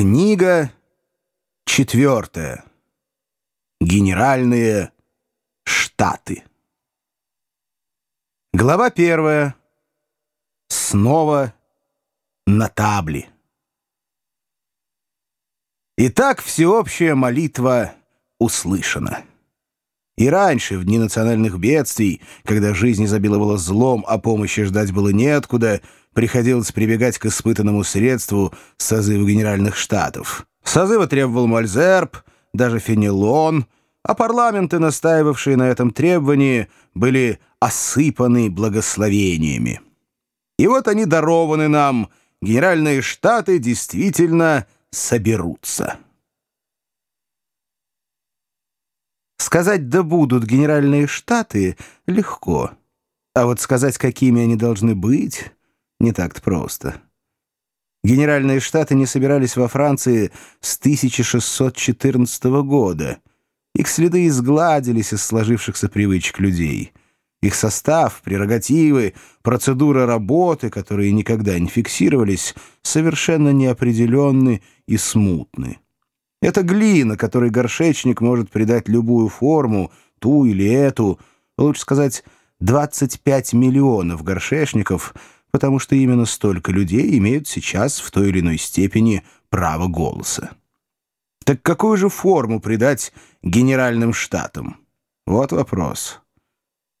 Книга четвертая. Генеральные штаты. Глава первая. Снова на табле. Итак, всеобщая молитва услышана. И раньше, в дни национальных бедствий, когда жизнь изобиловала злом, а помощи ждать было неоткуда, приходилось прибегать к испытанному средству созыва Генеральных Штатов. Созыва требовал Мальзерб, даже Фенелон, а парламенты, настаивавшие на этом требовании, были осыпаны благословениями. И вот они дарованы нам, Генеральные Штаты действительно соберутся. Сказать «да будут генеральные штаты» легко. А вот сказать, какими они должны быть, не так-то просто. Генеральные штаты не собирались во Франции с 1614 года. Их следы изгладились из сложившихся привычек людей. Их состав, прерогативы, процедура работы, которые никогда не фиксировались, совершенно неопределенны и смутны. Это глина, которой горшечник может придать любую форму, ту или эту, лучше сказать, 25 миллионов горшечников, потому что именно столько людей имеют сейчас в той или иной степени право голоса. Так какую же форму придать генеральным штатам? Вот вопрос.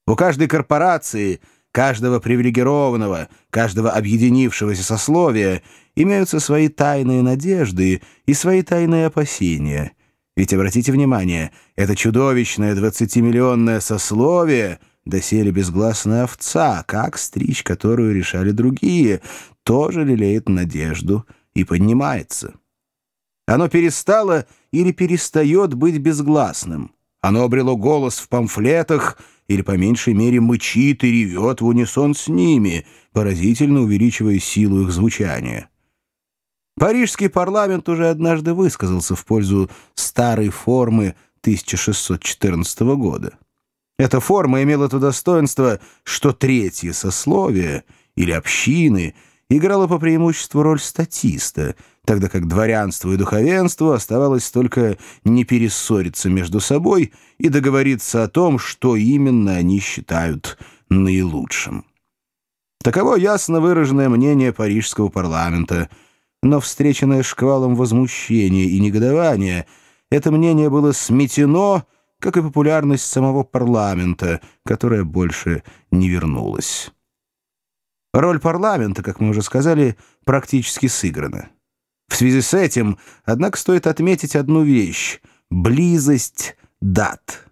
У каждой корпорации – каждого привилегированного, каждого объединившегося сословия имеются свои тайные надежды и свои тайные опасения. Ведь, обратите внимание, это чудовищное двадцатимиллионное сословие доселе безгласная овца, как стричь, которую решали другие, тоже лелеет надежду и поднимается. Оно перестало или перестает быть безгласным. Оно обрело голос в памфлетах или, по меньшей мере, мычит и ревет в унисон с ними, поразительно увеличивая силу их звучания. Парижский парламент уже однажды высказался в пользу старой формы 1614 года. Эта форма имела то достоинство, что третье сословие или общины играло по преимуществу роль статиста — тогда как дворянству и духовенству оставалось только не перессориться между собой и договориться о том, что именно они считают наилучшим. Таково ясно выраженное мнение парижского парламента, но встреченное шквалом возмущения и негодования, это мнение было сметено, как и популярность самого парламента, которая больше не вернулась. Роль парламента, как мы уже сказали, практически сыграна. В связи с этим, однако, стоит отметить одну вещь — близость дат.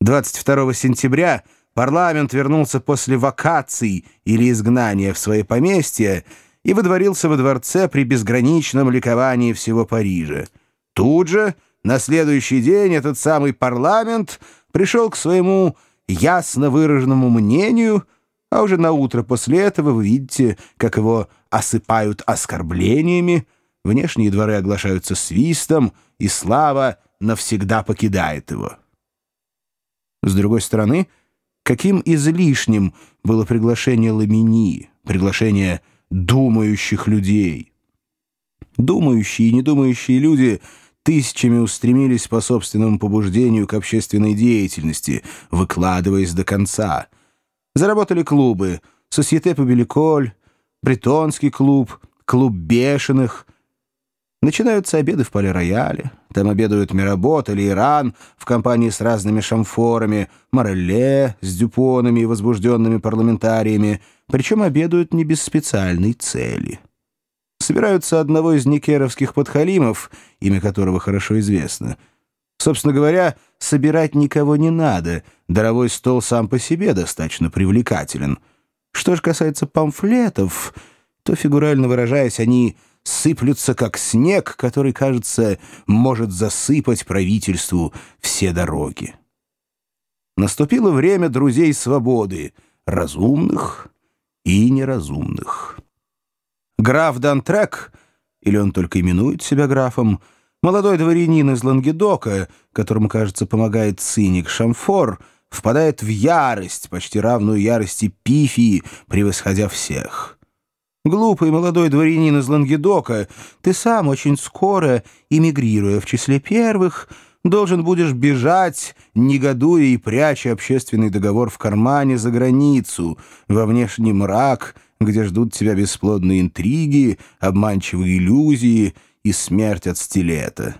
22 сентября парламент вернулся после вакаций или изгнания в свои поместья и выдворился во дворце при безграничном ликовании всего Парижа. Тут же, на следующий день, этот самый парламент пришел к своему ясно выраженному мнению — а уже на утро после этого вы видите, как его осыпают оскорблениями, внешние дворы оглашаются свистом, и слава навсегда покидает его. С другой стороны, каким излишним было приглашение Ламини, приглашение думающих людей. Думающие и недумающие люди тысячами устремились по собственному побуждению к общественной деятельности, выкладываясь до конца — Заработали клубы «Сосьете Пабеликоль», «Бретонский клуб», «Клуб бешеных». Начинаются обеды в поле-рояле. Там обедают Миработ или Иран в компании с разными шамфорами, Морелле с дюпонами и возбужденными парламентариями, причем обедают не без специальной цели. Собираются одного из никеровских подхалимов, имя которого хорошо известно — Собственно говоря, собирать никого не надо. Даровой стол сам по себе достаточно привлекателен. Что же касается памфлетов, то, фигурально выражаясь, они сыплются как снег, который, кажется, может засыпать правительству все дороги. Наступило время друзей свободы, разумных и неразумных. Граф Дантрек, или он только именует себя графом, Молодой дворянин из Лангедока, которому, кажется, помогает циник Шамфор, впадает в ярость, почти равную ярости Пифии, превосходя всех. Глупый молодой дворянин из Лангедока, ты сам очень скоро, эмигрируя в числе первых, должен будешь бежать, негодуя и пряча общественный договор в кармане за границу, во внешний мрак, где ждут тебя бесплодные интриги, обманчивые иллюзии и смерть от стилета.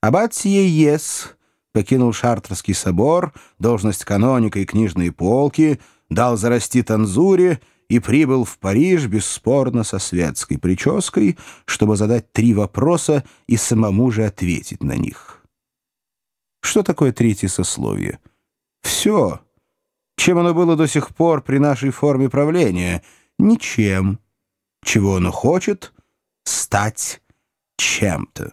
Аббат Сиеес покинул Шартрский собор, должность каноника и книжные полки, дал зарасти танзуре — и прибыл в Париж бесспорно со светской прической, чтобы задать три вопроса и самому же ответить на них. Что такое третье сословие? Все. Чем оно было до сих пор при нашей форме правления? Ничем. Чего оно хочет? Стать чем-то.